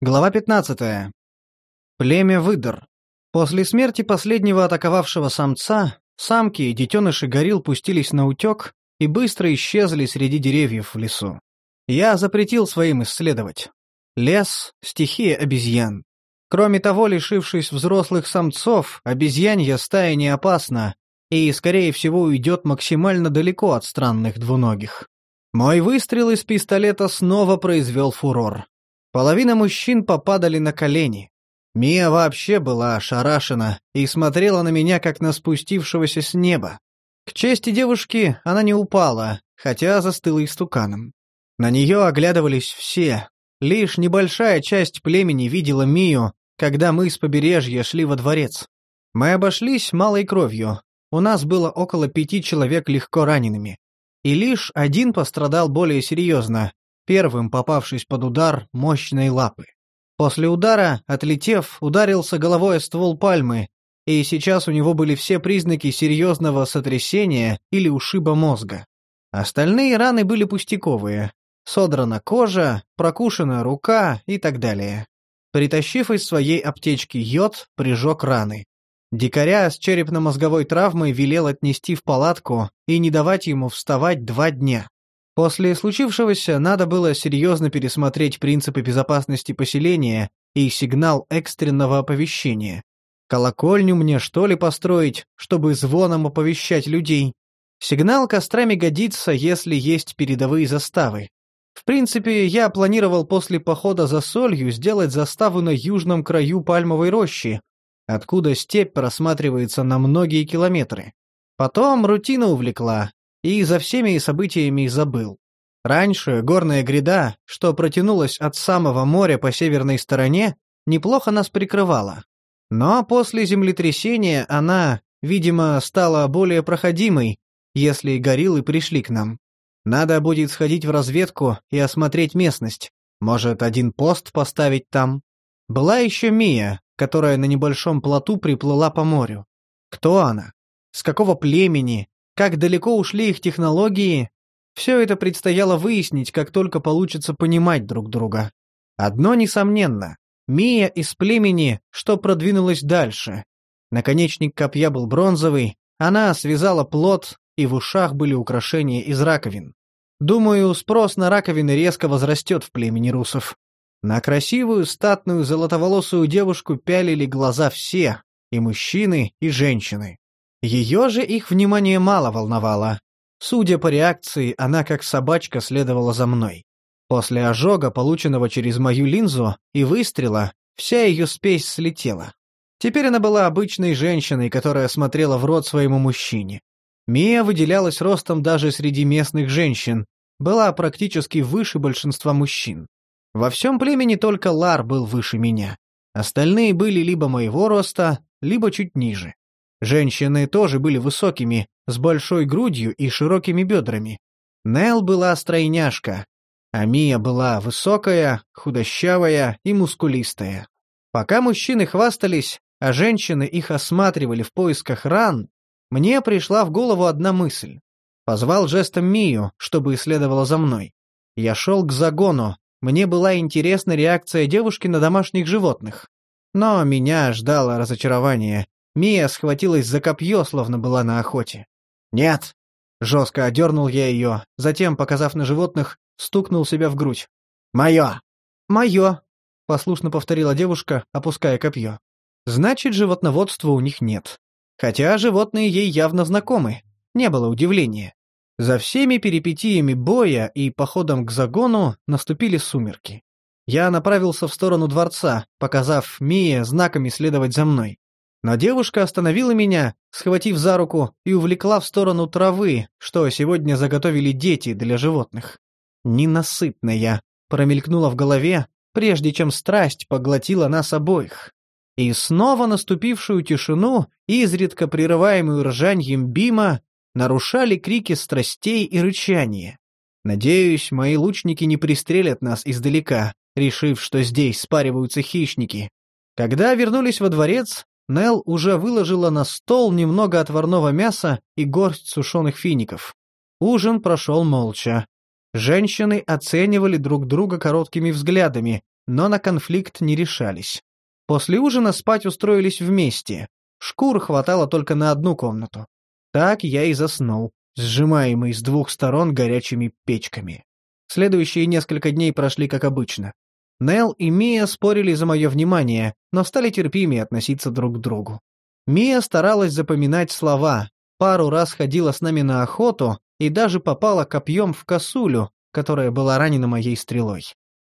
Глава 15. Племя выдор. После смерти последнего атаковавшего самца, самки и детеныши горилл пустились на утек и быстро исчезли среди деревьев в лесу. Я запретил своим исследовать. Лес — стихия обезьян. Кроме того, лишившись взрослых самцов, обезьянья стая не опасна и, скорее всего, уйдет максимально далеко от странных двуногих. Мой выстрел из пистолета снова произвел фурор. Половина мужчин попадали на колени. Мия вообще была ошарашена и смотрела на меня, как на спустившегося с неба. К чести девушки, она не упала, хотя застыла истуканом. На нее оглядывались все. Лишь небольшая часть племени видела Мию, когда мы с побережья шли во дворец. Мы обошлись малой кровью. У нас было около пяти человек легко ранеными. И лишь один пострадал более серьезно, первым попавшись под удар мощной лапы. После удара, отлетев, ударился головой о ствол пальмы, и сейчас у него были все признаки серьезного сотрясения или ушиба мозга. Остальные раны были пустяковые. Содрана кожа, прокушена рука и так далее. Притащив из своей аптечки йод, прижег раны. Дикаря с черепно-мозговой травмой велел отнести в палатку и не давать ему вставать два дня. После случившегося надо было серьезно пересмотреть принципы безопасности поселения и сигнал экстренного оповещения. Колокольню мне что ли построить, чтобы звоном оповещать людей? Сигнал кострами годится, если есть передовые заставы. В принципе, я планировал после похода за солью сделать заставу на южном краю пальмовой рощи, откуда степь просматривается на многие километры. Потом рутина увлекла, и за всеми событиями забыл. Раньше горная гряда, что протянулась от самого моря по северной стороне, неплохо нас прикрывала. Но после землетрясения она, видимо, стала более проходимой, если гориллы пришли к нам. Надо будет сходить в разведку и осмотреть местность. Может, один пост поставить там. Была еще Мия, которая на небольшом плоту приплыла по морю. Кто она? С какого племени? Как далеко ушли их технологии, все это предстояло выяснить, как только получится понимать друг друга. Одно несомненно. Мия из племени, что продвинулась дальше. Наконечник копья был бронзовый, она связала плод, и в ушах были украшения из раковин. Думаю, спрос на раковины резко возрастет в племени русов. На красивую, статную, золотоволосую девушку пялили глаза все, и мужчины, и женщины. Ее же их внимание мало волновало. Судя по реакции, она как собачка следовала за мной. После ожога, полученного через мою линзу, и выстрела, вся ее спесь слетела. Теперь она была обычной женщиной, которая смотрела в рот своему мужчине. Мия выделялась ростом даже среди местных женщин, была практически выше большинства мужчин. Во всем племени только Лар был выше меня. Остальные были либо моего роста, либо чуть ниже. Женщины тоже были высокими, с большой грудью и широкими бедрами. Нел была стройняшка, а Мия была высокая, худощавая и мускулистая. Пока мужчины хвастались, а женщины их осматривали в поисках ран, мне пришла в голову одна мысль. Позвал жестом Мию, чтобы исследовала за мной. Я шел к загону, мне была интересна реакция девушки на домашних животных. Но меня ждало разочарование, Мия схватилась за копье, словно была на охоте. «Нет!» — жестко одернул я ее, затем, показав на животных, стукнул себя в грудь. «Мое!» «Мое!» — послушно повторила девушка, опуская копье. «Значит, животноводства у них нет. Хотя животные ей явно знакомы. Не было удивления. За всеми перипетиями боя и походом к загону наступили сумерки. Я направился в сторону дворца, показав Мие знаками следовать за мной. Но девушка остановила меня, схватив за руку и увлекла в сторону травы, что сегодня заготовили дети для животных. «Ненасытная», — промелькнула в голове, прежде чем страсть поглотила нас обоих. И снова наступившую тишину, изредка прерываемую ржаньем Бима, нарушали крики страстей и рычания. Надеюсь, мои лучники не пристрелят нас издалека, решив, что здесь спариваются хищники. Когда вернулись во дворец, Нел уже выложила на стол немного отварного мяса и горсть сушеных фиников. Ужин прошел молча. Женщины оценивали друг друга короткими взглядами, но на конфликт не решались. После ужина спать устроились вместе. Шкур хватало только на одну комнату. Так я и заснул, сжимаемый с двух сторон горячими печками. Следующие несколько дней прошли как обычно. Нел и Мия спорили за мое внимание, но стали терпимее относиться друг к другу. Мия старалась запоминать слова, пару раз ходила с нами на охоту и даже попала копьем в косулю, которая была ранена моей стрелой.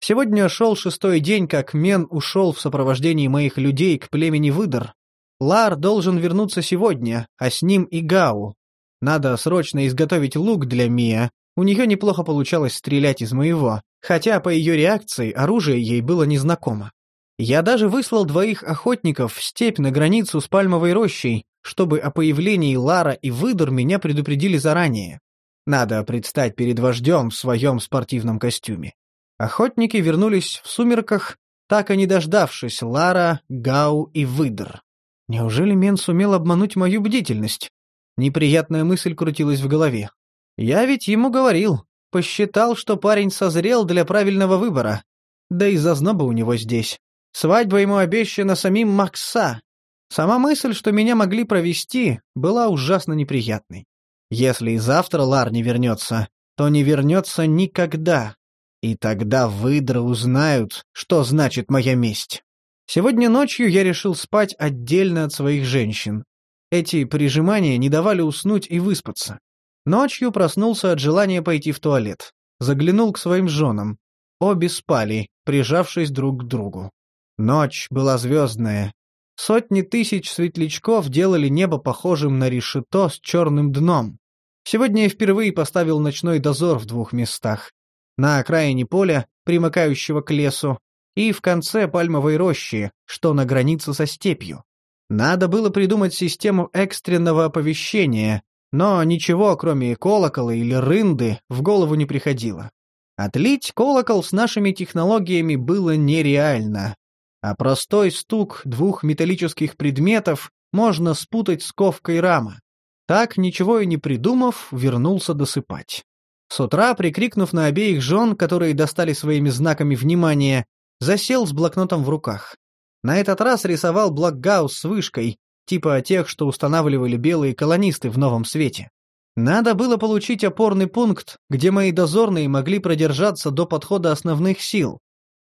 Сегодня шел шестой день, как Мен ушел в сопровождении моих людей к племени Выдор. Лар должен вернуться сегодня, а с ним и Гау. Надо срочно изготовить лук для Мия, у нее неплохо получалось стрелять из моего, хотя по ее реакции оружие ей было незнакомо. Я даже выслал двоих охотников в степь на границу с пальмовой рощей, чтобы о появлении Лара и Выдор меня предупредили заранее. Надо предстать перед вождем в своем спортивном костюме. Охотники вернулись в сумерках, так и не дождавшись Лара, Гау и Выдр. Неужели Мен сумел обмануть мою бдительность? Неприятная мысль крутилась в голове. Я ведь ему говорил, посчитал, что парень созрел для правильного выбора. Да и зазноба у него здесь. Свадьба ему обещана самим Макса. Сама мысль, что меня могли провести, была ужасно неприятной. Если и завтра Лар не вернется, то не вернется никогда. И тогда выдры узнают, что значит моя месть. Сегодня ночью я решил спать отдельно от своих женщин. Эти прижимания не давали уснуть и выспаться. Ночью проснулся от желания пойти в туалет. Заглянул к своим женам. Обе спали, прижавшись друг к другу. Ночь была звездная, Сотни тысяч светлячков делали небо похожим на решето с черным дном. Сегодня я впервые поставил ночной дозор в двух местах. На окраине поля, примыкающего к лесу, и в конце пальмовой рощи, что на границе со степью. Надо было придумать систему экстренного оповещения, но ничего, кроме колокола или рынды, в голову не приходило. Отлить колокол с нашими технологиями было нереально, а простой стук двух металлических предметов можно спутать с ковкой рама. Так, ничего и не придумав, вернулся досыпать. С утра, прикрикнув на обеих жен, которые достали своими знаками внимания, засел с блокнотом в руках. На этот раз рисовал блокгаус с вышкой, типа тех, что устанавливали белые колонисты в новом свете. Надо было получить опорный пункт, где мои дозорные могли продержаться до подхода основных сил,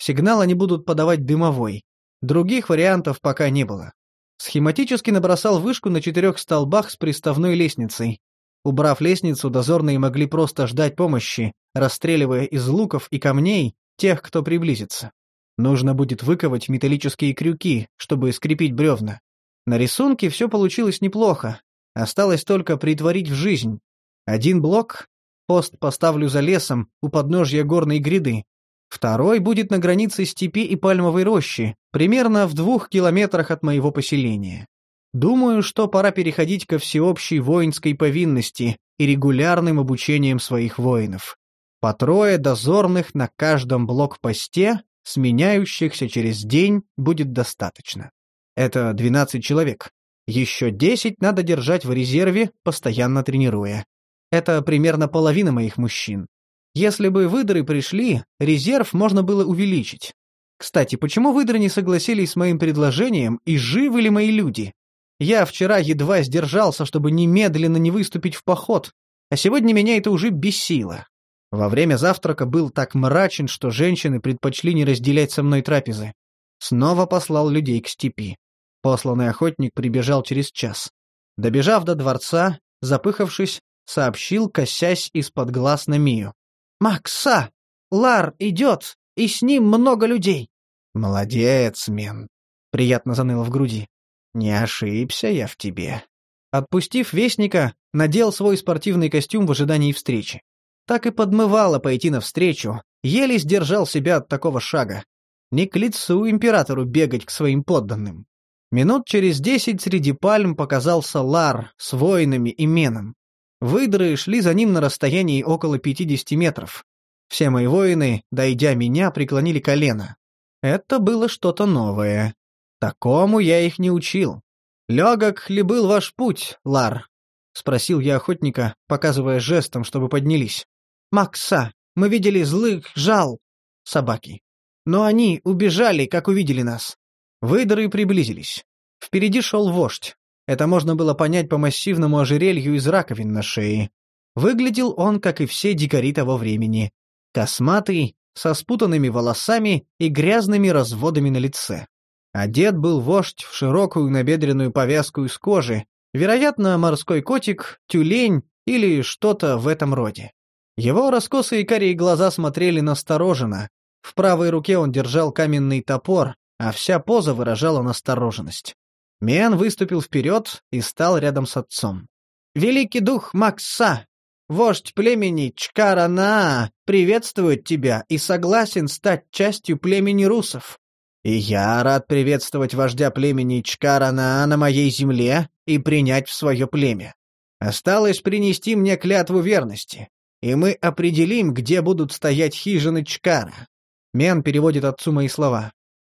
Сигнал они будут подавать дымовой. Других вариантов пока не было. Схематически набросал вышку на четырех столбах с приставной лестницей. Убрав лестницу, дозорные могли просто ждать помощи, расстреливая из луков и камней тех, кто приблизится. Нужно будет выковать металлические крюки, чтобы скрепить бревна. На рисунке все получилось неплохо. Осталось только притворить в жизнь. Один блок, пост поставлю за лесом, у подножья горной гряды, Второй будет на границе степи и пальмовой рощи, примерно в двух километрах от моего поселения. Думаю, что пора переходить ко всеобщей воинской повинности и регулярным обучением своих воинов. По трое дозорных на каждом блокпосте, сменяющихся через день, будет достаточно. Это 12 человек. Еще 10 надо держать в резерве, постоянно тренируя. Это примерно половина моих мужчин. Если бы выдры пришли, резерв можно было увеличить. Кстати, почему выдры не согласились с моим предложением и живы ли мои люди? Я вчера едва сдержался, чтобы немедленно не выступить в поход, а сегодня меня это уже бесило. Во время завтрака был так мрачен, что женщины предпочли не разделять со мной трапезы. Снова послал людей к степи. Посланный охотник прибежал через час. Добежав до дворца, запыхавшись, сообщил, косясь из-под глаз на Мию. «Макса! Лар идет, и с ним много людей!» «Молодец, Мен!» — приятно заныло в груди. «Не ошибся я в тебе». Отпустив вестника, надел свой спортивный костюм в ожидании встречи. Так и подмывало пойти навстречу, еле сдержал себя от такого шага. Не к лицу императору бегать к своим подданным. Минут через десять среди пальм показался Лар с воинами и меном. Выдры шли за ним на расстоянии около 50 метров. Все мои воины, дойдя меня, преклонили колено. Это было что-то новое. Такому я их не учил. «Легок ли был ваш путь, Лар?» — спросил я охотника, показывая жестом, чтобы поднялись. «Макса, мы видели злых жал, собаки. Но они убежали, как увидели нас. Выдры приблизились. Впереди шел вождь. Это можно было понять по массивному ожерелью из раковин на шее. Выглядел он, как и все дикари того времени. Косматый, со спутанными волосами и грязными разводами на лице. Одет был вождь в широкую набедренную повязку из кожи, вероятно, морской котик, тюлень или что-то в этом роде. Его раскосые карие глаза смотрели настороженно. В правой руке он держал каменный топор, а вся поза выражала настороженность. Мен выступил вперед и стал рядом с отцом. «Великий дух Макса, вождь племени Чкарана, приветствует тебя и согласен стать частью племени русов. И я рад приветствовать вождя племени Чкарана на моей земле и принять в свое племя. Осталось принести мне клятву верности, и мы определим, где будут стоять хижины Чкара. Мен переводит отцу мои слова.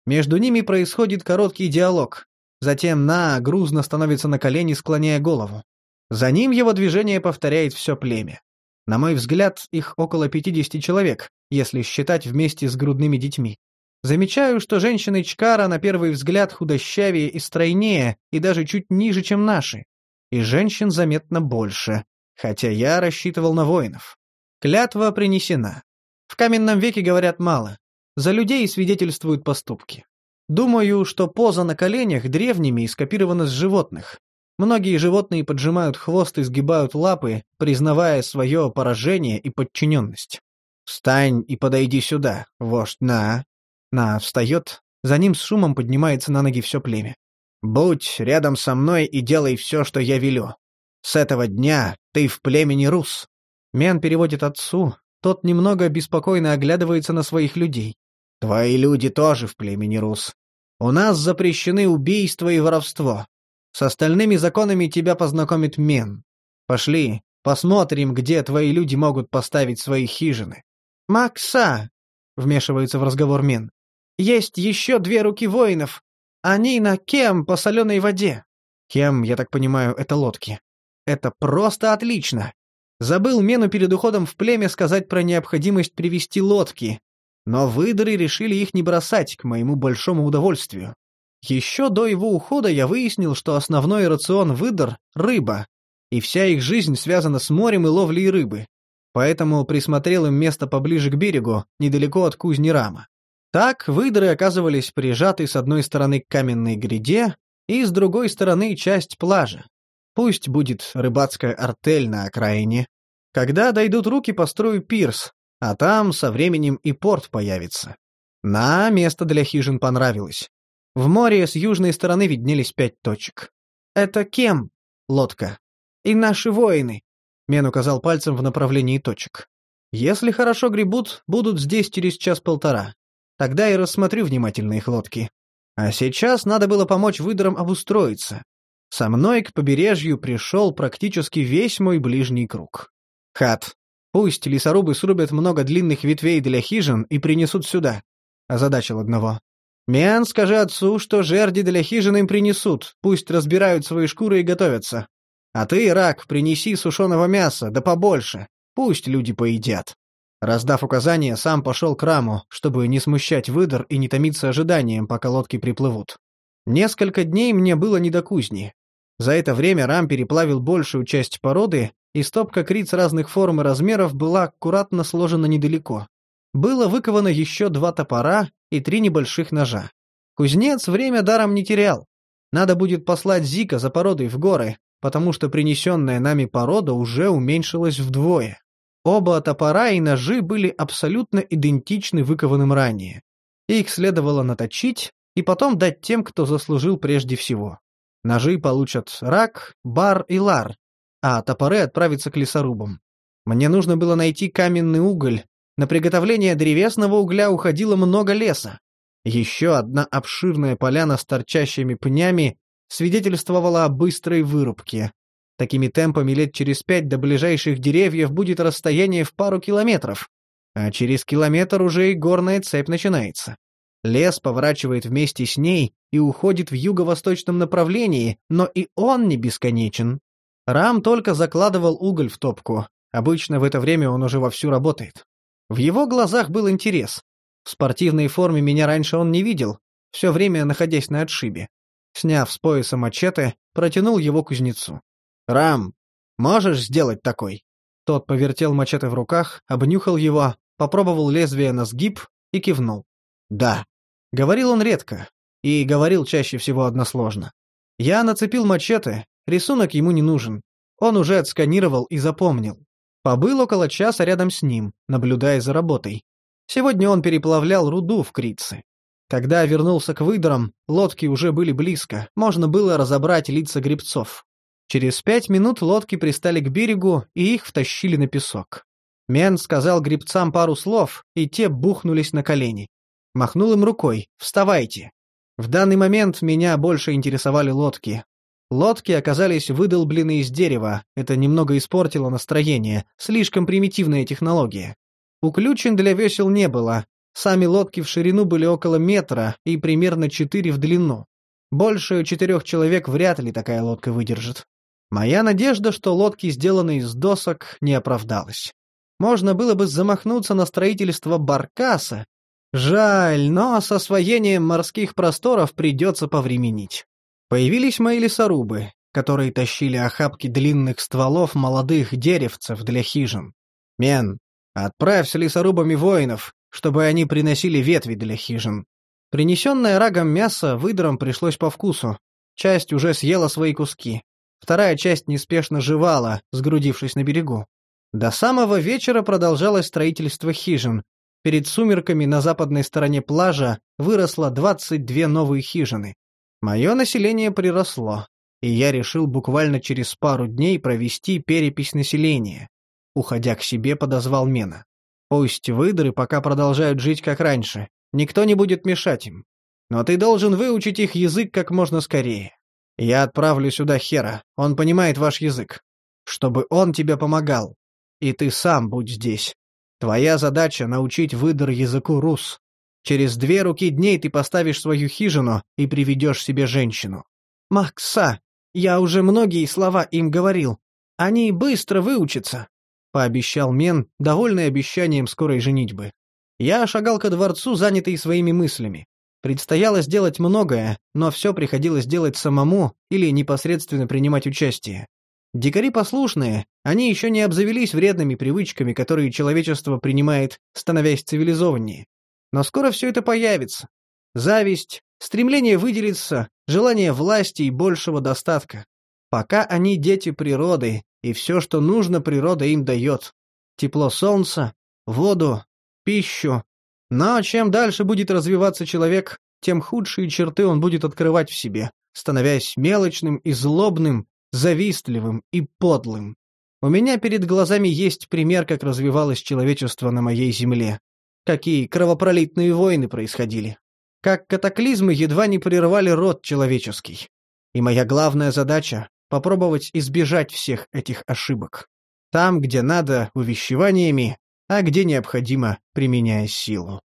Между ними происходит короткий диалог. Затем На грузно становится на колени, склоняя голову. За ним его движение повторяет все племя. На мой взгляд, их около 50 человек, если считать вместе с грудными детьми. Замечаю, что женщины Чкара на первый взгляд худощавее и стройнее, и даже чуть ниже, чем наши. И женщин заметно больше, хотя я рассчитывал на воинов. Клятва принесена. В каменном веке говорят мало. За людей свидетельствуют поступки. Думаю, что поза на коленях древними и скопирована с животных. Многие животные поджимают хвост и сгибают лапы, признавая свое поражение и подчиненность. «Встань и подойди сюда, вождь На», на встает, за ним с шумом поднимается на ноги все племя. «Будь рядом со мной и делай все, что я велю. С этого дня ты в племени Рус». Мен переводит отцу, тот немного беспокойно оглядывается на своих людей. «Твои люди тоже в племени Рус. У нас запрещены убийство и воровство. С остальными законами тебя познакомит Мен. Пошли, посмотрим, где твои люди могут поставить свои хижины». «Макса!» — вмешивается в разговор Мен. Есть еще две руки воинов. Они на Кем по соленой воде. Кем, я так понимаю, это лодки. Это просто отлично. Забыл Мену перед уходом в племя сказать про необходимость привести лодки. Но выдры решили их не бросать, к моему большому удовольствию. Еще до его ухода я выяснил, что основной рацион выдр — рыба, и вся их жизнь связана с морем и ловлей рыбы. Поэтому присмотрел им место поближе к берегу, недалеко от кузни Рама. Так выдры оказывались прижаты с одной стороны к каменной гряде и с другой стороны часть плажа. Пусть будет рыбацкая артель на окраине. Когда дойдут руки, построю пирс, а там со временем и порт появится. На место для хижин понравилось. В море с южной стороны виднелись пять точек. «Это кем?» — лодка. «И наши воины», — Мен указал пальцем в направлении точек. «Если хорошо гребут, будут здесь через час-полтора. Тогда и рассмотрю внимательно их лодки. А сейчас надо было помочь выдрам обустроиться. Со мной к побережью пришел практически весь мой ближний круг. Хат. Пусть лесорубы срубят много длинных ветвей для хижин и принесут сюда. Озадачил одного. Миан, скажи отцу, что жерди для хижин им принесут, пусть разбирают свои шкуры и готовятся. А ты, рак, принеси сушеного мяса, да побольше, пусть люди поедят. Раздав указания, сам пошел к раму, чтобы не смущать выдор и не томиться ожиданием, пока лодки приплывут. Несколько дней мне было не до кузни. За это время рам переплавил большую часть породы, и стопка криц разных форм и размеров была аккуратно сложена недалеко. Было выковано еще два топора и три небольших ножа. Кузнец время даром не терял. Надо будет послать Зика за породой в горы, потому что принесенная нами порода уже уменьшилась вдвое. Оба топора и ножи были абсолютно идентичны выкованным ранее. Их следовало наточить и потом дать тем, кто заслужил прежде всего. Ножи получат рак, бар и лар, а топоры отправятся к лесорубам. Мне нужно было найти каменный уголь. На приготовление древесного угля уходило много леса. Еще одна обширная поляна с торчащими пнями свидетельствовала о быстрой вырубке. Такими темпами лет через пять до ближайших деревьев будет расстояние в пару километров, а через километр уже и горная цепь начинается. Лес поворачивает вместе с ней и уходит в юго-восточном направлении, но и он не бесконечен. Рам только закладывал уголь в топку. Обычно в это время он уже вовсю работает. В его глазах был интерес. В спортивной форме меня раньше он не видел, все время находясь на отшибе. Сняв с пояса мачете, протянул его кузнецу. «Рам, можешь сделать такой?» Тот повертел мачете в руках, обнюхал его, попробовал лезвие на сгиб и кивнул. «Да». Говорил он редко, и говорил чаще всего односложно. Я нацепил мачете, рисунок ему не нужен. Он уже отсканировал и запомнил. Побыл около часа рядом с ним, наблюдая за работой. Сегодня он переплавлял руду в Крице. Когда вернулся к выдрам, лодки уже были близко, можно было разобрать лица гребцов. Через пять минут лодки пристали к берегу, и их втащили на песок. Мен сказал гребцам пару слов, и те бухнулись на колени. Махнул им рукой «Вставайте!». В данный момент меня больше интересовали лодки. Лодки оказались выдолблены из дерева, это немного испортило настроение, слишком примитивная технология. Уключен для весел не было, сами лодки в ширину были около метра и примерно четыре в длину. Больше четырех человек вряд ли такая лодка выдержит. Моя надежда, что лодки сделаны из досок, не оправдалась. Можно было бы замахнуться на строительство баркаса. Жаль, но с освоением морских просторов придется повременить. Появились мои лесорубы, которые тащили охапки длинных стволов молодых деревцев для хижин. Мен, отправь с лесорубами воинов, чтобы они приносили ветви для хижин. Принесенное рагом мясо выдрам пришлось по вкусу. Часть уже съела свои куски. Вторая часть неспешно жевала, сгрудившись на берегу. До самого вечера продолжалось строительство хижин. Перед сумерками на западной стороне плажа выросло 22 новые хижины. Мое население приросло, и я решил буквально через пару дней провести перепись населения. Уходя к себе, подозвал Мена. Пусть выдры пока продолжают жить как раньше, никто не будет мешать им. Но ты должен выучить их язык как можно скорее. Я отправлю сюда Хера, он понимает ваш язык. Чтобы он тебе помогал. И ты сам будь здесь. Твоя задача — научить выдр языку рус. Через две руки дней ты поставишь свою хижину и приведешь себе женщину. Макса, я уже многие слова им говорил. Они быстро выучатся, — пообещал Мен, довольный обещанием скорой женитьбы. Я шагал ко дворцу, занятый своими мыслями. Предстояло сделать многое, но все приходилось делать самому или непосредственно принимать участие. Дикари послушные, они еще не обзавелись вредными привычками, которые человечество принимает, становясь цивилизованнее. Но скоро все это появится. Зависть, стремление выделиться, желание власти и большего достатка. Пока они дети природы, и все, что нужно, природа им дает. Тепло солнца, воду, пищу. Но чем дальше будет развиваться человек, тем худшие черты он будет открывать в себе, становясь мелочным и злобным, завистливым и подлым. У меня перед глазами есть пример, как развивалось человечество на моей земле. Какие кровопролитные войны происходили. Как катаклизмы едва не прервали род человеческий. И моя главная задача — попробовать избежать всех этих ошибок. Там, где надо, увещеваниями, а где необходимо, применяя силу.